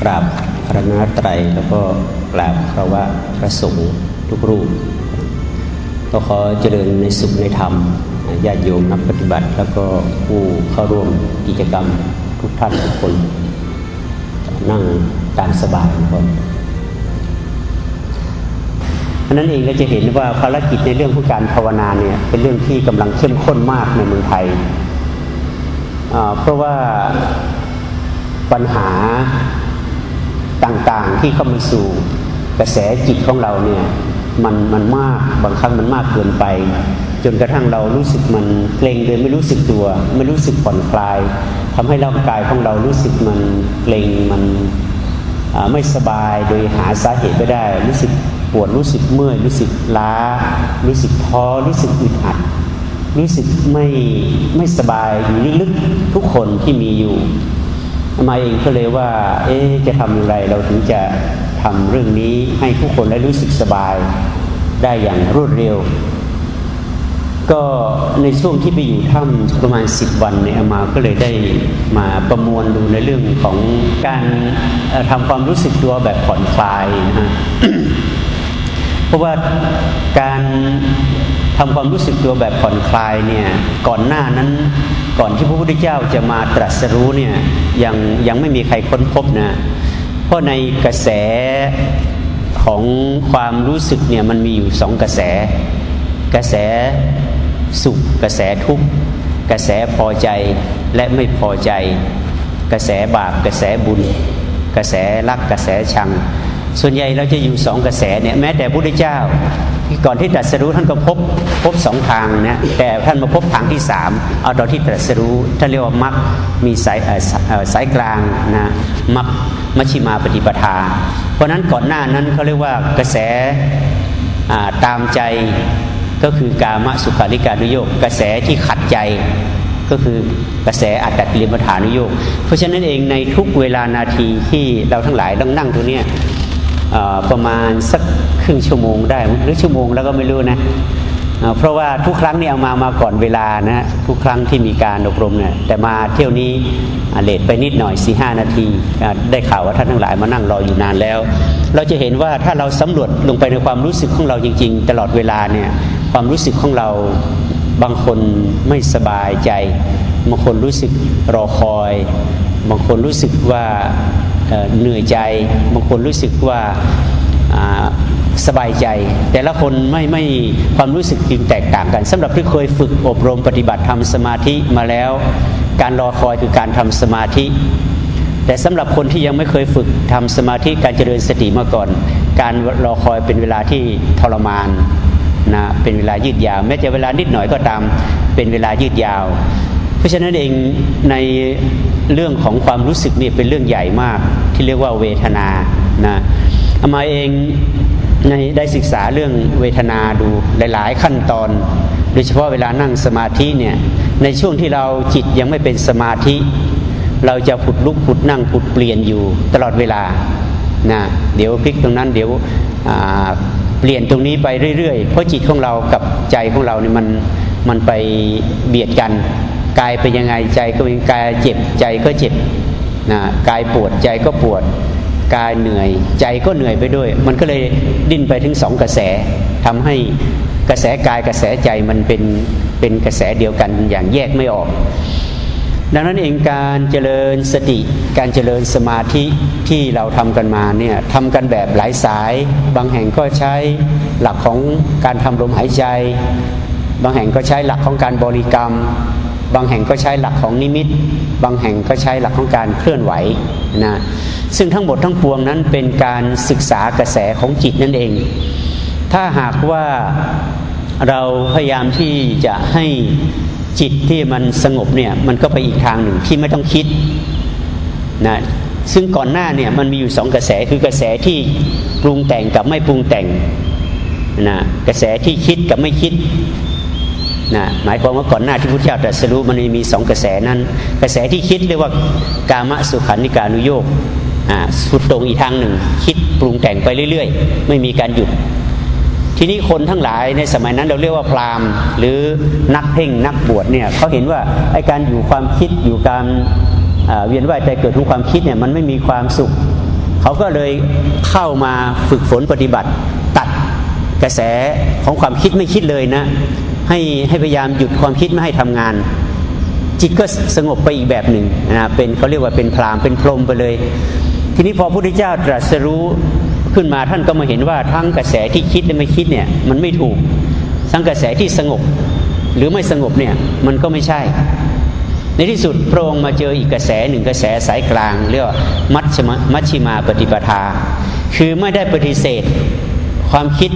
กราบพระนาตรัยแล้วก็กราบพระวะพระสงฆ์ทุกรูป ก็ขอเจริญในสุขในธรรมญาติโยมนักปฏิบัติ แล้วก็ผู้เข้าร่วมกิจกรรมทุกท่านทุกคน นั่งตามสบายครับราะนั้นเองก็จะเห็นว่าภารกิจในเรื่องของการภาวนาเนี่ยเป็นเรื่องที่กำลังเข้มข้นมากในเมืองไทย เพราะว่าปัญหา ต่างๆที่เข้ามาสู่กระแสจิตของเราเนี่ยมันมันมากบางครั้งมันมากเกินไป จนกระทั่งเรารู้สึกมันเกรงโดยไม่รู้สึกตัว ไม่รู้สึกผ่อนคลายทำให้ร่างกายของเรารู้สึกมันเกรงมันไม่สบายโดยหาสาเหตุไม่ได้ รู้สึกปวดรู้สึกเมื่อยรู้สึกล้า รู้สึกท้อรู้สึกอึดอัด รู้สึกไม่ไม่สบายอยู่ลึกๆทุกคนที่มีอยู่ มาเองก็เลยว่า เอ๊จะทำอย่างไรเราถึงจะทำเรื่องนี้ให้ผู้คนได้รู้สึกสบายได้อย่างรวดเร็ว ก็ในช่วงที่ไปอยู่ถ้ำประมาณสิบวันเนี่ยมาก็เลยได้มาประมวลดูในเรื่องของการทำความรู้สึกตัวแบบผ่อนคลายนะฮะเพราะว่าการทำความรู้สึกตัวแบบผ่อนคลายเนี่ยก่อนหน้านั้น ก่อนที่พระพุทธเจ้าจะมาตรัสรู้เนี่ยยังยังไม่มีใครค้นพบนะ เพราะในกระแสของความรู้สึกเนี่ยมันมีอยู่สองกระแส กระแสสุข กระแสทุกข์กระแสพอใจและไม่พอใจ กระแสบาปกระแสบุญ กระแสรักกระแสชัง ส่วนใหญ่เราจะอยู่สองกระแสเนี่ยแม้แต่พระพุทธเจ้า ก่อนที่ตรัสรู้ท่านก็พบพบสองทางนะแต่ท่านมาพบทางที่สามเอาตอนที่ตรัสรู้ท่านเรียกว่ามัคมีสายสายกลางนะมัคมัชิมาปฏิปทา เพราะนั้นก่อนหน้านั้นเขาเรียกว่ากระแสตามใจก็คือกามสุขาริการุโยกกระแสที่ขัดใจก็คือกระแสอัตตกิลมัฐานุโยกเพราะฉะนั้นเองในทุกเวลานาทีที่เราทั้งหลายต้องนั่งตรงนี้ประมาณสัก รึ่งชั่วโมงได้หรือชั่วโมงแล้วก็ไม่รู้นะเพราะว่าทุกครั้งนี่เอามามาก่อนเวลานะทุกครั้งที่มีการอบรมเนี่ยแต่มาเที่ยวนี้เลทไปนิดหน่อยสี่ห้านาที ได้ข่าวว่าท่านทั้งหลายมานั่งรออยู่นานแล้ว เราจะเห็นว่าถ้าเราสำรวจลงไปในความรู้สึกของเราจริง ๆ ตลอดเวลาเนี่ยความรู้สึกของเราบางคนไม่สบายใจ บางคนรู้สึกรอคอย บางคนรู้สึกว่าเหนื่อยใจ บางคนรู้สึกว่า สบายใจ แต่ละคนไม่ไม่ความรู้สึกจึงแตกต่างกันสำหรับที่เคยฝึกอบรมปฏิบัติทำสมาธิมาแล้ว การรอคอยคือการทำสมาธิ แต่สำหรับคนที่ยังไม่เคยฝึกทำสมาธิการเจริญสติมาก่อน การรอคอยเป็นเวลาที่ทรมานนะเป็นเวลายืดยาวแม้จะเวลานิดหน่อยก็ตามเป็นเวลายืดยาว เพราะฉะนั้นเองในเรื่องของความรู้สึกนี่เป็นเรื่องใหญ่มากที่เรียกว่าเวทนานะ อามาเองในได้ศึกษาเรื่องเวทนาดูหลาย ๆ ขั้นตอน โดยเฉพาะเวลานั่งสมาธิเนี่ยในช่วงที่เราจิตยังไม่เป็นสมาธิ เราจะผุดลุกผุดนั่งผุดเปลี่ยนอยู่ตลอดเวลานะเดี๋ยวพลิกตรงนั้นเดี๋ยวเปลี่ยนตรงนี้ไปเรื่อย ๆ เพราะจิตของเรากับใจของเราเนี่ยมันมันไปเบียดกันกายเป็นยังไงใจก็เป็นกายเจ็บใจก็เจ็บนะกายปวดใจก็ปวด กายเหนื่อย ใจก็เหนื่อยไปด้วย มันก็เลยดิ้นไปถึงสองกระแสทำให้กระแสกายกระแสใจมันเป็นเป็นกระแสเดียวกันอย่างแยกไม่ออก ดังนั้นเองการเจริญสติ การเจริญสมาธิที่เราทำกันมาเนี่ยทำกันแบบหลายสาย บางแห่งก็ใช้หลักของการทำลมหายใจ บางแห่งก็ใช้หลักของการบริกรรม บางแห่งก็ใช้หลักของนิมิต บางแห่งก็ใช้หลักของการเคลื่อนไหวนะซึ่งทั้งหมดทั้งปวงนั้นเป็นการศึกษากระแสของจิตนั่นเอง ถ้าหากว่าเราพยายามที่จะให้จิตที่มันสงบเนี่ยมันก็ไปอีกทางหนึ่งที่ไม่ต้องคิดนะซึ่งก่อนหน้าเนี่ยมันมีอยู่สองกระแสคือกระแสที่ปรุงแต่งกับไม่ปรุงแต่งนะกระแสที่คิดกับไม่คิด นะหมายความว่าก่อนหน้าที่พุทธเจ้าตรัสรู้มันมีสองกระแสนั้น กระแสที่คิดเรียกว่ากามสุขันธิการุโยกสุดตรงอีกทางหนึ่ง คิดปรุงแต่งไปเรื่อย ๆ ไม่มีการหยุด ทีนี้คนทั้งหลายในสมัยนั้นเราเรียกว่าพราหมณ์ หรือนักเพ่งนักบวชเนี่ยเขาเห็นว่าไอการอยู่ความคิดอยู่การเวียนว่ายใจเกิดของความคิดเนี่ยมันไม่มีความสุข เขาก็เลยเข้ามาฝึกฝนปฏิบัติ ตัดกระแสของความคิดไม่คิดเลยนะ ให้ให้พยายามหยุดความคิดไม่ให้ทำงาน จิตก็สงบไปอีกแบบหนึ่งนะเป็นเขาเรียกว่าเป็นพรามเป็นพรมไปเลย ทีนี้พอพระพุทธเจ้าตรัสรู้ขึ้นมาท่านก็มาเห็นว่าทั้งกระแสที่คิดและไม่คิดเนี่ยมันไม่ถูก ทั้งกระแสที่สงบหรือไม่สงบเนี่ยมันก็ไม่ใช่ ในที่สุดพระองค์มาเจออีกกระแสหนึ่งกระแสสายกลาง เรียกว่ามัชมามัชชิมาปฏิปทา คือไม่ได้ปฏิเสธ ความคิด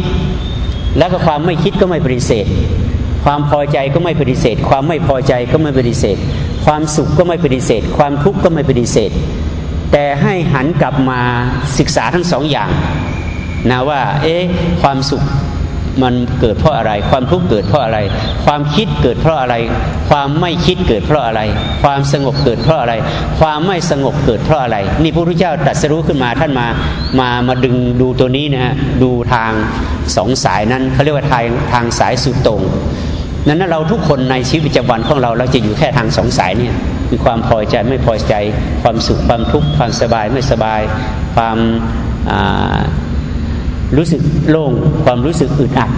แล้วก็ความไม่คิดก็ไม่ปฏิเสธ ความพอใจก็ไม่ปฏิเสธ ความไม่พอใจก็ไม่ปฏิเสธ ความสุขก็ไม่ปฏิเสธ ความทุกข์ก็ไม่ปฏิเสธ แต่ให้หันกลับมาศึกษาทั้งสองอย่างนะว่า เอ๊ะความสุขมันเกิดเพราะอะไร ความทุกข์เกิดเพราะอะไร ความคิดเกิดเพราะอะไร ความไม่คิดเกิดเพราะอะไร ความสงบเกิดเพราะอะไร ความไม่สงบเกิดเพราะอะไร นี่พระพุทธเจ้าตรัสรู้ขึ้นมาท่านมามามาดึงดูตัวนี้นะฮะดูทางสองสายนั้นเขาเรียกว่าทางทางสายสุดตรง นั้นเราทุกคนในชีวิตประจำวันของเราเราจะอยู่แค่ทางสองสายเนี่ยคือความพอใจไม่พอใจ ความสุขความทุกข์ความสบายไม่สบาย ความรู้สึกโล่งความรู้สึกอึดอัด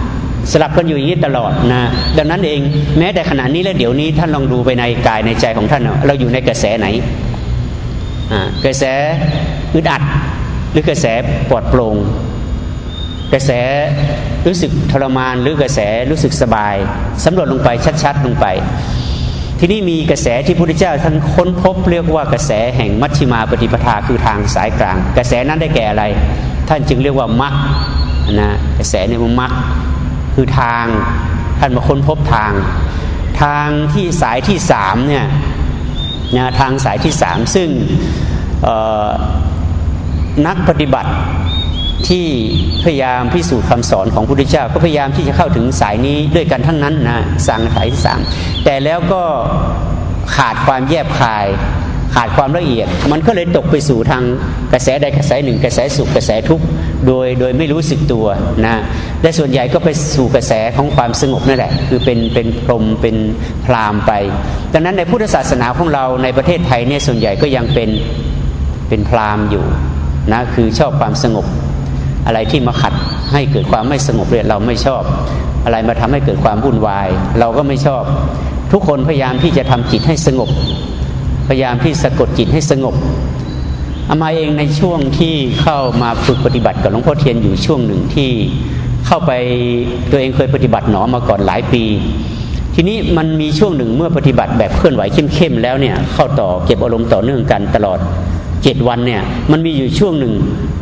สลับกันอยู่อย่างนี้ตลอดนะดังนั้นเองแม้แต่ขณะนี้และเดี๋ยวนี้ท่านลองดูไปในกายในใจของท่าน เราอยู่ในกระแสไหนกระแสอึดอัด หรือกระแสปลอดโปร่ง กระแสรู้สึกทรมานหรือกระแสรู้สึกสบายสำรวจลงไปชัดๆ ลงไป ที่นี่มีกระแสที่พระพุทธเจ้าท่านค้นพบเรียกว่ากระแสแห่งมัชฌิมาปฏิปทาคือทางสายกลาง กระแสนั้นได้แก่อะไร ท่านจึงเรียกว่ามัคนะกระแสในมันมัคคือทางท่านมาค้นพบทาง ทางที่สายที่สามเนี่ยนะทางสายที่สามซึ่งนักปฏิบัติ ที่พยายามพิสูจน์คำสอนของพระพุทธเจ้า ก็พยายามที่จะเข้าถึงสายนี้ด้วยกันทั้งนั้นนะสั่งสายที่สามแต่แล้วก็ขาดความแยบคาย ขาดความละเอียด มันก็เลยตกไปสู่ทางกระแสใดกระแสหนึ่ง กระแสสุขกระแสทุกข์โดยโดยไม่รู้สึกตัวนะและส่วนใหญ่ก็ไปสู่กระแสของความสงบนั่นแหละ คือเป็นเป็นพรมเป็นพรามไป ดังนั้นในพุทธศาสนาของเราในประเทศไทยเนี่ยส่วนใหญ่ก็ยังเป็นเป็นพรามอยู่นะคือชอบความสงบ อะไรที่มาขัดให้เกิดความไม่สงบเนี่ยเราไม่ชอบ อะไรมาทำให้เกิดความวุ่นวาย เราก็ไม่ชอบ ทุกคนพยายามที่จะทำจิตให้สงบ พยายามที่สะกดจิตให้สงบอามาเองในช่วงที่เข้ามาฝึกปฏิบัติกับหลวงพ่อเทียนอยู่ช่วงหนึ่งที่เข้าไปตัวเองเคยปฏิบัติหนอมาก่อนหลายปี ทีนี้มันมีช่วงหนึ่งเมื่อปฏิบัติแบบเคลื่อนไหวเข้มๆแล้วเนี่ยเข้าต่อเก็บอารมณ์ต่อเนื่องกันตลอด เจ็ดวันเนี่ยมันมีอยู่ช่วงหนึ่ง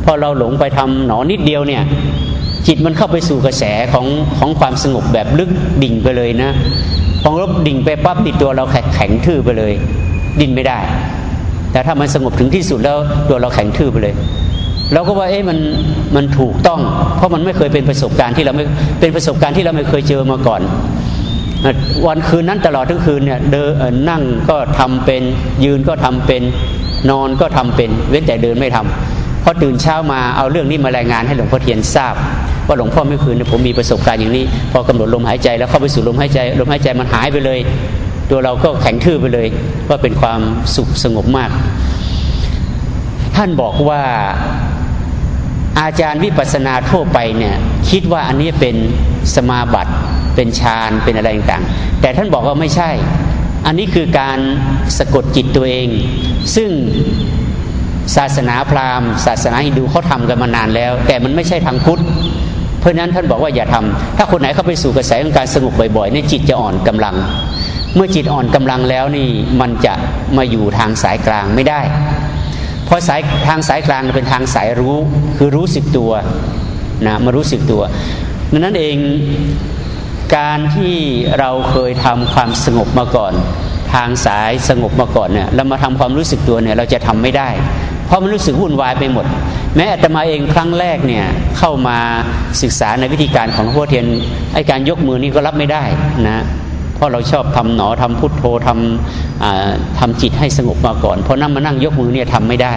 พอเราหลงไปทำหนอนิดเดียวเนี่ยจิตมันเข้าไปสู่กระแสของของความสงบแบบลึกดิ่งไปเลยนะพอรบดิ่งไปปั๊บติดตัวเราแข็งทื่อไปเลย ดิ้นไม่ได้ แต่ถ้ามันสงบถึงที่สุดแล้วตัวเราแข็งทื่อไปเลยเราก็ว่าเอ๊ะมันมันถูกต้อง เพราะมันไม่เคยเป็นประสบการณ์ที่เราไม่เป็นประสบการณ์ที่เราไม่เคยเจอมาก่อน วันคืนนั้นตลอดทั้งคืนเนี่ยเดินนั่งก็ทำเป็นยืนก็ทำเป็น นอนก็ทำเป็นเว้นแต่เดินไม่ทำพอตื่นเช้ามาเอาเรื่องนี้มารายงานให้หลวงพ่อเทียนทราบ ว่าหลวงพ่อเมื่อคืนผมมีประสบการณ์อย่างนี้ พอกำหนดลมหายใจแล้วเข้าไปสู่ลมหายใจลมหายใจมันหายไปเลย ตัวเราก็แข็งทื่อไปเลยว่าเป็นความสุขสงบมาก ท่านบอกว่าอาจารย์วิปัสสนาทั่วไปเนี่ยคิดว่าอันนี้เป็นสมาบัติเป็นฌานเป็นอะไรต่างๆ แต่ท่านบอกว่าไม่ใช่ อันนี้คือการสะกดจิตตัวเอง ซึ่งศาสนาพราหมณ์ ศาสนาฮินดูเขาทำกันมานานแล้ว แต่มันไม่ใช่ทางพุทธเพราะนั้นท่านบอกว่าอย่าทำถ้าคนไหนเข้าไปสู่กระแสของการสงบบ่อยๆเนี่ยจิตจะอ่อนกำลัง เมื่อจิตอ่อนกำลังแล้วนี่มันจะมาอยู่ทางสายกลางไม่ได้ เพราะสายทางสายกลางเป็นทางสายรู้คือรู้สึกตัวนะมารู้สึกตัวดังนั้นเอง การที่เราเคยทำความสงบมาก่อน ทางสายสงบมาก่อนเนี่ยเรามาทำความรู้สึกตัวเนี่ยเราจะทำไม่ได้ เพราะมันรู้สึกวุ่นวายไปหมด แม้อาตมาเองครั้งแรกเนี่ยเข้ามาศึกษาในวิธีการของหลวงพ่อเทียนไอการยกมือนี่ก็รับไม่ได้นะเพราะเราชอบทำหนอทำพุทโธทำทำจิตให้สงบมาก่อนเพราะนั่งมานั่งยกมือเนี่ยทำไม่ได้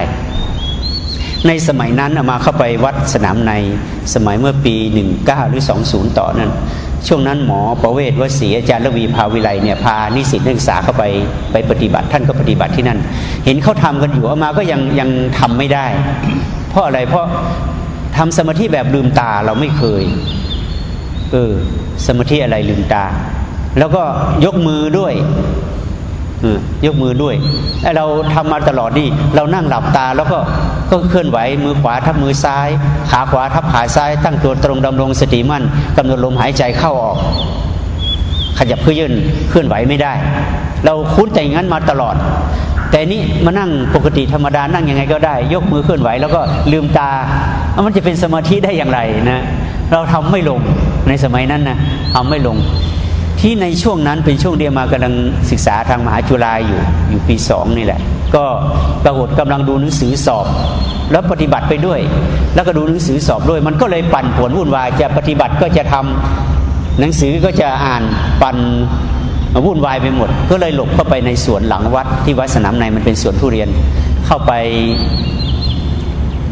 ในสมัยนั้นมาเข้าไปวัดสนามในสมัยเมื่อปี 19 หรือ 20 ต่อนั้น ช่วงนั้นหมอประเวศวสีอาจารย์ระวีภาวิไลเนี่ยพานิสิตนักศึกษาเข้าไปไปปฏิบัติท่านก็ปฏิบัติที่นั่น เห็นเขาทำกันอยู่อามาก็ยังยังทำไม่ได้ เพราะอะไรเพราะทำสมาธิแบบลืมตาเราไม่เคยเออสมาธิอะไรลืมตา แล้วก็ยกมือด้วย ยกมือด้วยเราทำมาตลอดนี่เรานั่งหลับตาแล้วก็ก็เคลื่อนไหวมือขวาทับมือซ้าย ขาขวาทับขาซ้าย ตั้งตัวตรงดำรงสติมั่นกำหนดลมหายใจเข้าออก ขยับเพื่อยืนเคลื่อนไหวไม่ได้ เราคุ้นใจงั้นมาตลอด แต่นี้มานั่งปกติธรรมดานั่งยังไงก็ได้ ยกมือเคลื่อนไหว แล้วก็ลืมตามันจะเป็นสมาธิได้อย่างไรนะ เราทำไม่ลงในสมัยนั้นนะทำไม่ลง ที่ในช่วงนั้นเป็นช่วงเดียมากำลังศึกษาทางมหาจุฬาอยู่อยู่ปีสองนี่แหละ ก็ปรากฏกำลังดูหนังสือสอบ แล้วปฏิบัติไปด้วย แล้วก็ดูหนังสือสอบด้วย มันก็เลยปั่นผวนวุ่นวายจะปฏิบัติก็จะทำหนังสือก็จะอ่านปั่นวุ่นวายไปหมด ก็เลยหลบเข้าไปในสวนหลังวัดที่วัดสนามในมันเป็นสวนทุเรียนเข้าไป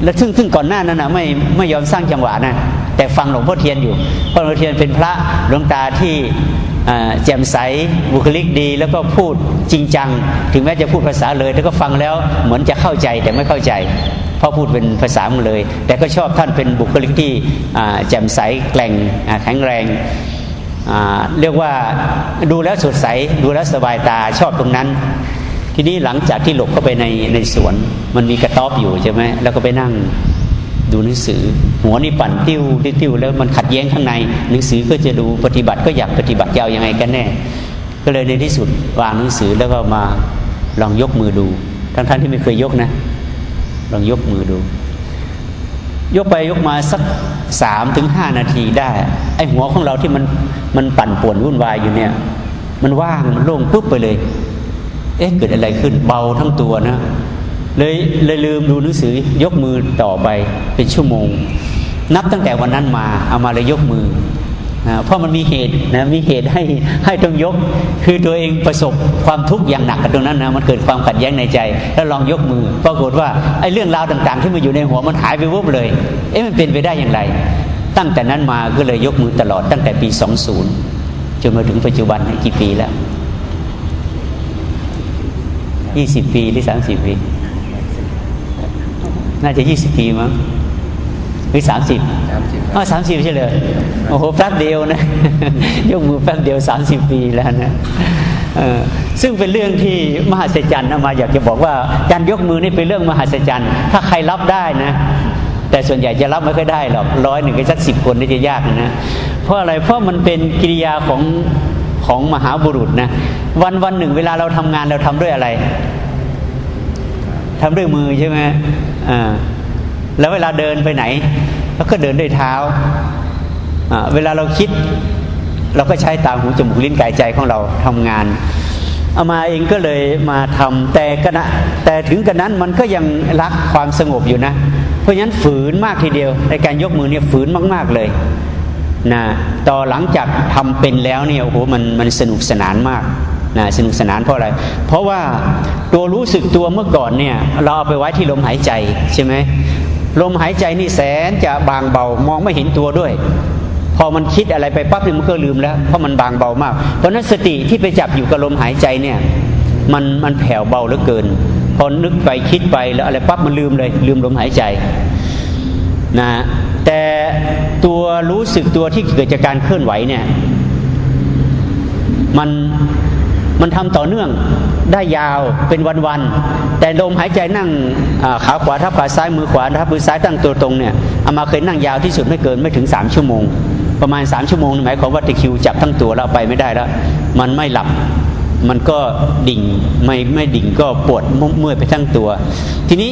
แล้วซึ่งซึ่งก่อนหน้านั้นนะไม่ไม่ยอมสร้างจังหวะนะแต่ฟังหลวงพ่อเทียนอยู่เพราะหลวงพ่อเทียนเป็นพระหลวงตาที่ แจ่มใสบุคลิกดี แล้วก็พูดจริงจัง ถึงแม้จะพูดภาษาเลยแต่ก็ฟังแล้วเหมือนจะเข้าใจแต่ไม่เข้าใจ เพราะพูดเป็นภาษาเลย แต่ก็ชอบท่านเป็นบุคลิกที่แจ่มใสแกล่งแข็งแรงเรียกว่าดูแล้วสดใสดูแล้วสบายตาชอบตรงนั้น ทีนี้หลังจากที่หลบเข้าไปในในสวน มันมีกระต๊อบอยู่ใช่ไหมแล้วก็ไปนั่ง ดูหนังสือ หัวนี่ปั่นติ้วติ้วแล้วมันขัดแย้งข้างใน หนังสือก็จะดูปฏิบัติก็อยากปฏิบัติยาวยังไงกันแน่ ก็เลยในที่สุดวางหนังสือแล้วก็มาลองยกมือดู ทั้งท่านที่ไม่เคยยกนะ ลองยกมือดู ยกไปยกมาสักสามถึงห้านาทีได้ไอหัวของเราที่มันมันปั่นป่วนวุ่นวายอยู่เนี่ย มันว่างมันโล่งปุ๊บไปเลย เอ๊ะเกิดอะไรขึ้นเบาทั้งตัวนะ เลยเลยลืมดูหนังสือยกมือต่อไปเป็นชั่วโมง นับตั้งแต่วันนั้นมาเอามาเลยยกมือนะเพราะมันมีเหตุนะมีเหตุให้ให้ต้องยก คือตัวเองประสบความทุกข์อย่างหนักกับตรงนั้นนะมันเกิดความขัดแย้งในใจ แล้วลองยกมือ ปรากฏว่าไอ้เรื่องราวต่างๆ ที่มันอยู่ในหัวมันหายไปวุบเลย เอ๊ะมันเป็นไปได้อย่างไร ตั้งแต่นั้นมาก็เลยยกมือตลอดตั้งแต่ปี 20 จนมาถึงปัจจุบันกี่ปีแล้ว 20 ปีหรือ30 ปี น่าจะยี่สิบปีมั้งหรือสามสิบอ๋อสามสิบใช่เลยโอ้โหแป๊บเดียวนะ ยกมือแป๊บเดียวสามสิบปีแล้วนะซึ่งเป็นเรื่องที่มหัศจรรย์นะมา อยากจะบอกว่าการยกมือนี่เป็นเรื่องมหัศจรรย์ ถ้าใครรับได้นะ แต่ส่วนใหญ่จะรับไม่ค่อยได้หรอกร้อยหนึ่งก็สักสิบคนนี่จะยากนะเพราะอะไรเพราะมันเป็นกิริยาของของมหาบุรุษนะวันวันหนึ่งเวลาเราทำงานเราทำด้วยอะไรทำด้วยมือใช่ไหม อ่าแล้วเวลาเดินไปไหนเราก็เดินด้วยเท้าอ่าเวลาเราคิด เราก็ใช้ตาหูจมูกลิ้นกายใจของเราทำงานเอามาเองก็เลยมาทำแต่กณะแต่ถึงกันนั้นมันก็ยังรักความสงบอยู่นะ เพราะฉะนั้นฝืนมากทีเดียว ในการยกมือเนี่ยฝืนมากๆเลยนะต่อหลังจากทำเป็นแล้วเนี่ยโอ้โหมันมันสนุกสนานมาก นะสนุกสนานเพราะอะไร เพราะว่าตัวรู้สึกตัวเมื่อก่อนเนี่ยเราเอาไปไว้ที่ลมหายใจใช่ไหมลมหายใจนี่แสนจะบางเบามองไม่เห็นตัวด้วย พอมันคิดอะไรไปปั๊บนี่มันก็ลืมแล้ว เพราะมันบางเบามาก เพราะนั้นสติที่ไปจับอยู่กับลมหายใจเนี่ยมันมันแผ่วเบาเหลือเกิน พอนึกไปคิดไปแล้วอะไรปั๊บมันลืมเลยลืมลมหายใจนะแต่ตัวรู้สึกตัวที่เกิดจากการเคลื่อนไหวเนี่ยมัน มันทำต่อเนื่องได้ยาวเป็นวันๆแต่ลมหายใจนั่งขาขวาทับขาซ้ายมือขวาทับมือซ้ายตั้งตัวตรงเนี่ยอามาเคยนั่งยาวที่สุดไม่เกินไม่ถึงสามชั่วโมง ประมาณสามชั่วโมงหมายความว่าตะคิวจับทั้งตัวแล้วไปไม่ได้แล้ว มันไม่หลับมันก็ดิ่งไม่ไม่ดิ่งก็ปวดเมื่อยไปทั้งตัว ทีนี้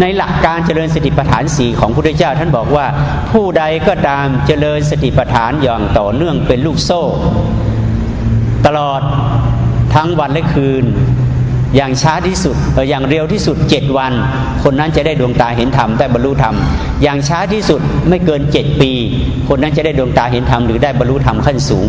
ในหลักการเจริญสติปัฏฐานสี่ของพระพุทธเจ้า ท่านบอกว่า ผู้ใดก็ตามเจริญสติปัฏฐานอย่างต่อเนื่องเป็นลูกโซ่ ตลอด ทั้งวันและคืน อย่างช้าที่สุดอย่างเร็วที่สุดเจ็ดวัน คนนั้นจะได้ดวงตาเห็นธรรมได้บรรลุธรรม อย่างช้าที่สุดไม่เกินเจ็ดปี คนนั้นจะได้ดวงตาเห็นธรรมหรือได้บรรลุธรรมขั้นสูง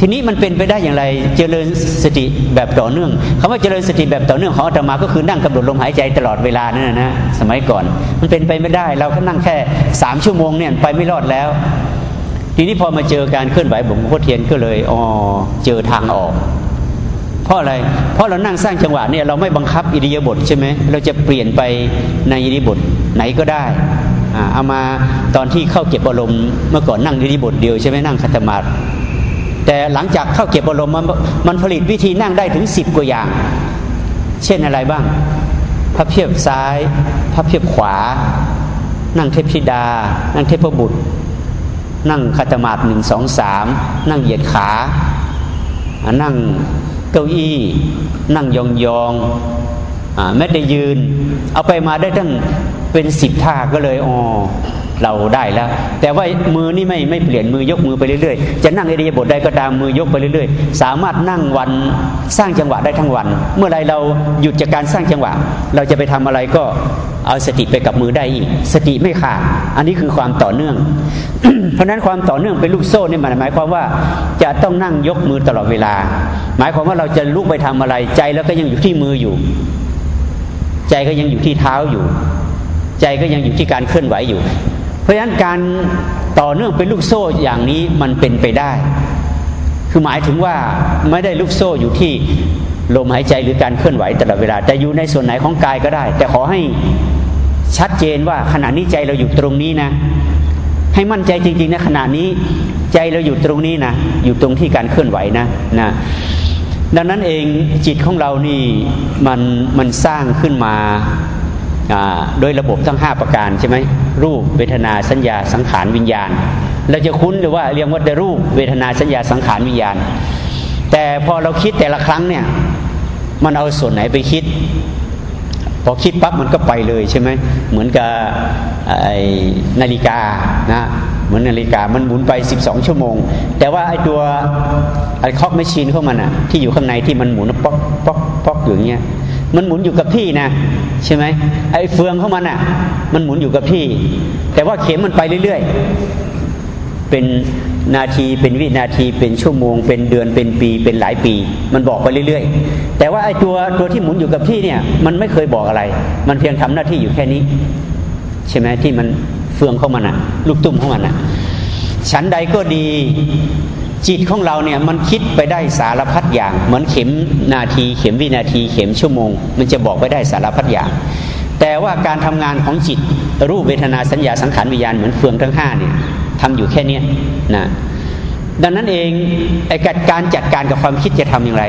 ทีนี้มันเป็นไปได้อย่างไรเจริญสติแบบต่อเนื่องคำว่าเจริญสติแบบต่อเนื่องของอาตมาก็คือนั่งกำหนดลมหายใจตลอดเวลานั่นนะสมัยก่อน มันเป็นไปไม่ได้ เราก็นั่งแค่สามชั่วโมงเนี่ยไปไม่รอดแล้ว ทีนี้พอมาเจอการเคลื่อนไหวหลวงพ่อเทียนก็เลยอ๋อเจอทางออก เพราะอะไร เพราะเรานั่งสร้างจังหวะเนี่ยเราไม่บังคับอิริยาบถใช่ไหมเราจะเปลี่ยนไปในอิริยาบถไหนก็ได้เอามาตอนที่เข้าเก็บอารมณ์เมื่อก่อนนั่งอิริยาบถเดียวใช่ไหมนั่งคัตมาแต่หลังจากเข้าเก็บอารมณ์มันมันผลิตวิธีนั่งได้ถึงสิบกว่าอย่าง เช่นอะไรบ้างพับเพียบซ้ายพับเพียบขวา นั่งเทพธิดา นั่งเทพบุตร นั่งคาตมาดหนึ่งสองสามนั่งเหยียดขา นั่ง เก้าอี้ นั่งยองยองแม้แต่ยืน เอาไปมาได้ทั้งเป็นสิบท่าก็เลยอ๋อ เราได้แล้ว แต่ว่ามือนี่ไม่ไม่เปลี่ยนมือยกมือไปเรื่อยๆ จะนั่งอิริยาบถได้ก็ตามมือยกไปเรื่อยๆ สามารถนั่งวันสร้างจังหวะได้ทั้งวัน เมื่อไรเราหยุดจากการสร้างจังหวะ เราจะไปทำอะไรก็เอาสติไปกับมือได้อีก สติไม่ขาดอันนี้คือความต่อเนื่อง เพราะนั้นความต่อเนื่องเป็นลูกโซ่นี่หมายความว่าจะต้องนั่งยกมือตลอดเวลา หมายความว่าเราจะลุกไปทำอะไรใจแล้วก็ยังอยู่ที่มืออยู่ ใจก็ยังอยู่ที่เท้าอยู่ ใจก็ยังอยู่ที่การเคลื่อนไหวอยู่ เพราะฉะนั้นการต่อเนื่องเป็นลูกโซ่อย่างนี้มันเป็นไปได้ คือหมายถึงว่าไม่ได้ลูกโซ่อยู่ที่ลมหายใจหรือการเคลื่อนไหวตลอดเวลา แต่อยู่ในส่วนไหนของกายก็ได้ แต่ขอให้ชัดเจนว่าขณะนี้ใจเราอยู่ตรงนี้นะ ให้มั่นใจจริงๆนะขณะนี้ใจเราอยู่ตรงนี้นะ อยู่ตรงที่การเคลื่อนไหวนะนะดังนั้นเองจิตของเรานี่มันมันสร้างขึ้นมา โดยระบบทั้ง 5 ประการใช่ไหมรูปเวทนาสัญญาสังขารวิญญาณ เราจะคุ้นหรือว่าเรียกว่าแต่รูปเวทนาสัญญาสังขารวิญญาณ แต่พอเราคิดแต่ละครั้งเนี่ยมันเอาส่วนไหนไปคิด พอคิดปั๊บมันก็ไปเลยใช่ไหมเหมือนกับนาฬิกานะเหมือนนาฬิกามันหมุนไป 12 ชั่วโมง แต่ว่าไอ้ตัวไอ้คอกแมชชีนของมันอะที่อยู่ข้างในที่มันหมุนป๊อกป๊อกป๊อกอย่างเงี้ย มันหมุนอยู่กับที่นะใช่ไหมไอ้เฟืองของมันอะ มันหมุนอยู่กับที่ แต่ว่าเข็มมันไปเรื่อยๆ เป็นนาทีเป็นวินาทีเป็นชั่วโมง เป็นเดือนเป็นปีเป็นหลายปี มันบอกไปเรื่อยๆ แต่ว่าไอ้ตัวตัวที่หมุนอยู่กับที่เนี่ยมันไม่เคยบอกอะไร มันเพียงทำหน้าที่อยู่แค่นี้ ใช่ไหมที่มันเฟืองเข้ามันอะ ลูกตุ้มของมันอะชั้นใดก็ดี จิตของเราเนี่ยมันคิดไปได้สารพัดอย่าง เหมือนเข็มนาที เข็มวินาที เข็มชั่วโมง มันจะบอกไปได้สารพัดอย่าง แต่ว่าการทำงานของจิต รูปเวทนาสัญญาสังขารวิญญาณเหมือนเฟืองทั้งห้าเนี่ยทำอยู่แค่นี้นะดังนั้นเองไอ้การจัดการกับความคิดจะทำอย่างไร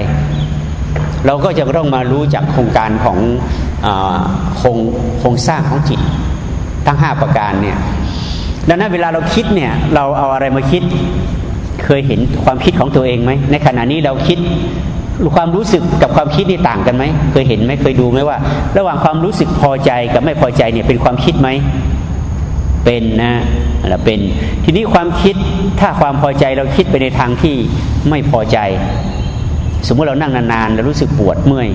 เราก็จะต้องมารู้จากโครงการของโครงโครงสร้างของจิตทั้ง 5 ประการเนี่ยดังนั้นเวลาเราคิดเนี่ยเราเอาอะไรมาคิด เคยเห็นความคิดของตัวเองไหมในขณะนี้เราคิดความรู้สึกกับความคิดนี่ต่างกันไหมเคยเห็นไหมเคยดูไหมว่า ระหว่างความรู้สึกพอใจกับไม่พอใจเนี่ยเป็นความคิดไหมเป็นนะเราเป็น ทีนี้ความคิดถ้าความพอใจเราคิดไปในทางที่ไม่พอใจ สมมติเรานั่งนานๆเรารู้สึกปวดเมื่อย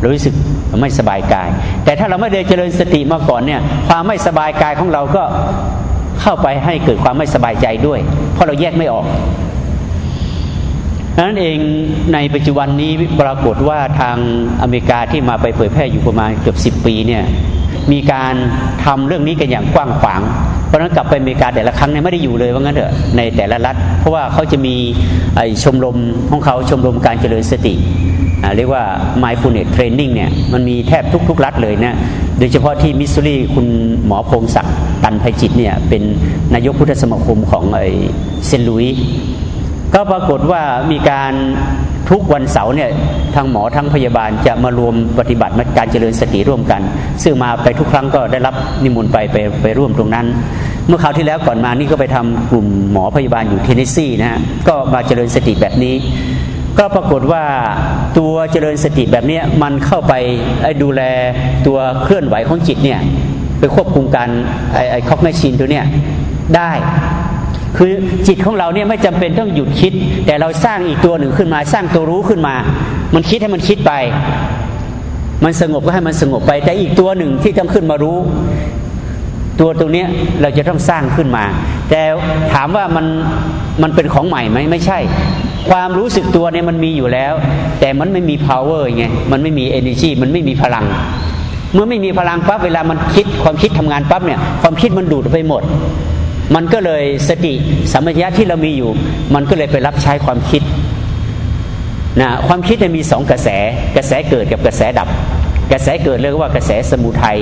เรารู้สึกไม่สบายกาย แต่ถ้าเราไม่ได้เจริญสติมาก่อนเนี่ย ความไม่สบายกายของเราก็ เข้าไปให้เกิดความไม่สบายใจด้วย เพราะเราแยกไม่ออกนั้นเองในปัจจุบันนี้ปรากฏว่าทางอเมริกาที่มาไปเผยแพร่อยู่ประมาณเกือบสิบปีเนี่ยมีการทำเรื่องนี้กันอย่างกว้างขวาง เพราะนั้นกลับไปอเมริกาแต่ละครั้งเนี่ยไม่ได้อยู่เลยว่างั้นเถอะในแต่ละรัฐ เพราะว่าเขาจะมีชมรมของเขาชมรมการเจริญสติ เรียกว่า mindfulness training เนี่ยมันมีแทบทุกๆ รัฐเลยนะโดยเฉพาะที่มิสซูรีคุณ หมอพงศักดิ์ตันภัยจิตเนี่ยเป็นนายกพุทธสมาคมของไอเซนลุยก็ปรากฏว่ามีการทุกวันเสาร์เนี่ยทั้งหมอทั้งพยาบาลจะมารวมปฏิบัติการเจริญสติร่วมกัน ซึ่งมาไปทุกครั้งก็ได้รับนิมนต์ไปไปไปร่วมตรงนั้น เมื่อคราวที่แล้วก่อนมานี่ก็ไปทำกลุ่มหมอพยาบาลอยู่เทนเนสซีนะฮะก็มาเจริญสติแบบนี้ ก็ปรากฏว่าตัวเจริญสติแบบนี้มันเข้าไปดูแลตัวเคลื่อนไหวของจิตเนี่ย ไปควบคุมการไอไอ thought machine ตัวเนี้ยได้ คือจิตของเราเนี่ยไม่จำเป็นต้องหยุดคิด แต่เราสร้างอีกตัวหนึ่งขึ้นมา สร้างตัวรู้ขึ้นมา มันคิดให้มันคิดไป มันสงบก็ให้มันสงบไป แต่อีกตัวหนึ่งที่ต้องขึ้นมารู้ ตัวตรงนี้เราจะต้องสร้างขึ้นมา แต่ถามว่ามันมันเป็นของใหม่ไหมไม่ใช่ ความรู้สึกตัวเนี่ยมันมีอยู่แล้ว แต่มันไม่มี power ไงมันไม่มี energy มันไม่มีพลัง เมื่อไม่มีพลังปั๊บเวลามันคิดความคิดทำงานปั๊บเนี่ยความคิดมันดูดไปหมด มันก็เลยสติสัมปชัญญะที่เรามีอยู่ มันก็เลยไปรับใช้ความคิดนะความคิดจะมีสองกระแส กระแสเกิดกับกระแสดับ กระแสเกิดเรียกว่ากระแสสมุทัย